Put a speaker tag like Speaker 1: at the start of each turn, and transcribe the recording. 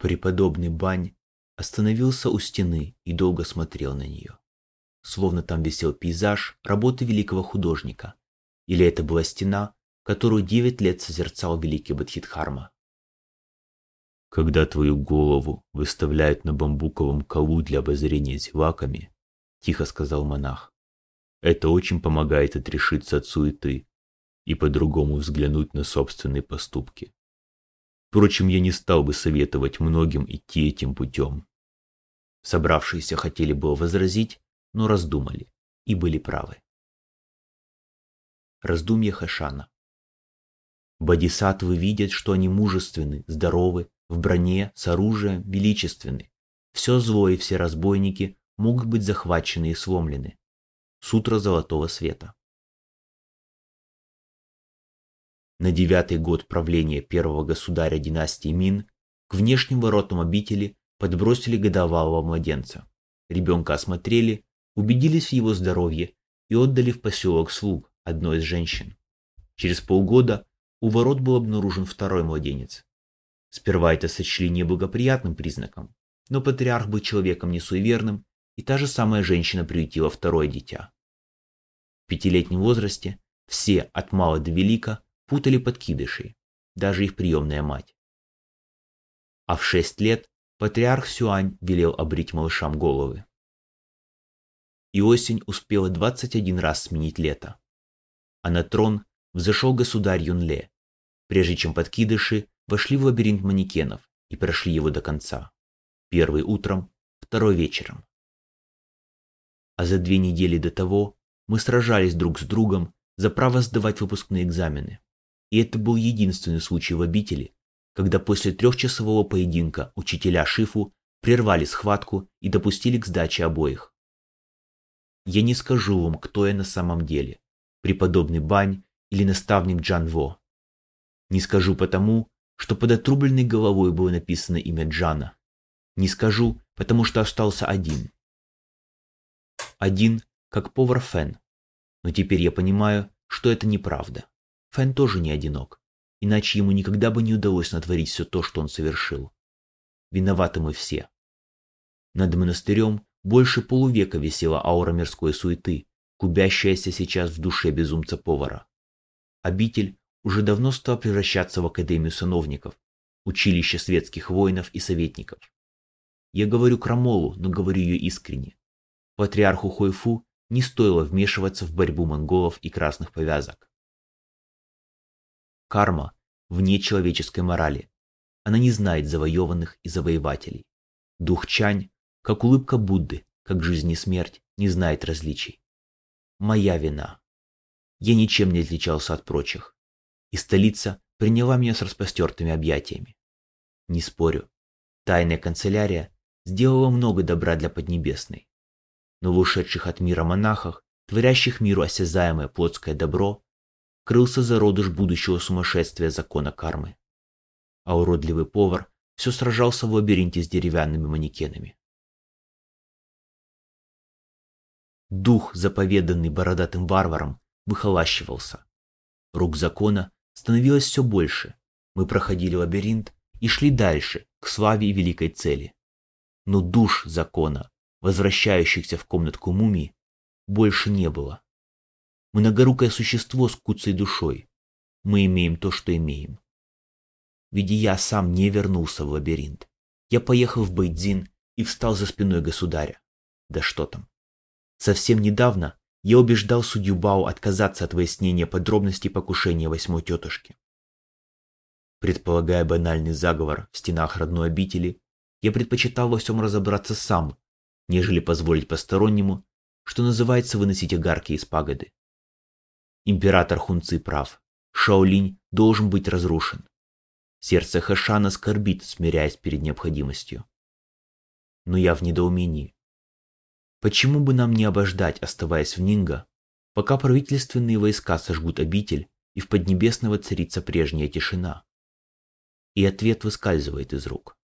Speaker 1: Преподобный Бань остановился у стены и долго смотрел на нее. Словно там висел пейзаж работы великого художника. Или это была стена, которую девять лет созерцал великий Бадхидхарма. Когда твою голову выставляют на бамбуковом колу для обозрения зеваками, тихо сказал монах, это очень помогает отрешиться от суеты и по-другому взглянуть на собственные поступки. Впрочем, я не стал бы советовать многим идти этим путем. Собравшиеся хотели было возразить, но раздумали и были правы. Раздумье Хашана. Бодисаттвы видят, что они мужественны, здоровы, в броне, с оружием, величественны. Все зло и все разбойники могут быть захвачены и сломлены. Сутра Золотого Света. На девятый год правления первого государя династии Мин к внешним воротам обители подбросили годовалого младенца. Ребенка осмотрели, убедились в его здоровье и отдали в поселок слуг одной из женщин. Через полгода у ворот был обнаружен второй младенец. Сперва это сочли неблагоприятным признаком, но патриарх был человеком несуеверным, и та же самая женщина приютила второе дитя. В пятилетнем возрасте все, от мала до велика, путали подкидышей, даже их приемная мать. А в шесть лет патриарх Сюань велел обрить малышам головы. И осень успела 21 раз сменить лето. А на трон взошел государь Юнле, прежде чем подкидыши вошли в лабиринт манекенов и прошли его до конца. Первый утром, второй вечером. А за две недели до того мы сражались друг с другом за право сдавать выпускные экзамены. И это был единственный случай в обители, когда после трехчасового поединка учителя Шифу прервали схватку и допустили к сдаче обоих. Я не скажу вам, кто я на самом деле, преподобный Бань или наставник Джан Во. Не скажу потому, что под отрубленной головой было написано имя Джана. Не скажу, потому что остался один. Один, как повар Фен. Но теперь я понимаю, что это неправда. Фэн тоже не одинок, иначе ему никогда бы не удалось натворить все то, что он совершил. Виноваты мы все. Над монастырем больше полувека висела аура мирской суеты, кубящаяся сейчас в душе безумца-повара. Обитель уже давно стал превращаться в Академию сановников, училище светских воинов и советников. Я говорю крамолу, но говорю ее искренне. Патриарху Хойфу не стоило вмешиваться в борьбу монголов и красных повязок. Карма вне человеческой морали. Она не знает завоеванных и завоевателей. Дух Чань, как улыбка Будды, как жизнь и смерть, не знает различий. Моя вина. Я ничем не отличался от прочих и столица приняла меня с распростертыми объятиями. Не спорю, тайная канцелярия сделала много добра для Поднебесной. Но в ушедших от мира монахах, творящих миру осязаемое плотское добро, крылся зародыш будущего сумасшествия закона кармы. А уродливый повар все сражался в лабиринте с деревянными манекенами. Дух, заповеданный бородатым варваром, выхолащивался. Рук закона становилось все больше. Мы проходили лабиринт и шли дальше, к славе и великой цели. Но душ закона, возвращающихся в комнатку мумии, больше не было. Многорукое существо с куцей душой. Мы имеем то, что имеем. Ведь я сам не вернулся в лабиринт. Я поехал в Бейдзин и встал за спиной государя. Да что там. Совсем недавно я убеждал судью Бао отказаться от выяснения подробностей покушения восьмой тетушки. Предполагая банальный заговор в стенах родной обители, я предпочитал во всем разобраться сам, нежели позволить постороннему, что называется, выносить огарки из пагоды. Император Хунци прав. Шаолинь должен быть разрушен. Сердце Хэшана скорбит, смиряясь перед необходимостью. Но я в недоумении. Почему бы нам не обождать, оставаясь в Нинго, пока правительственные войска сожгут обитель и в Поднебесного царится прежняя тишина? И ответ выскальзывает из рук.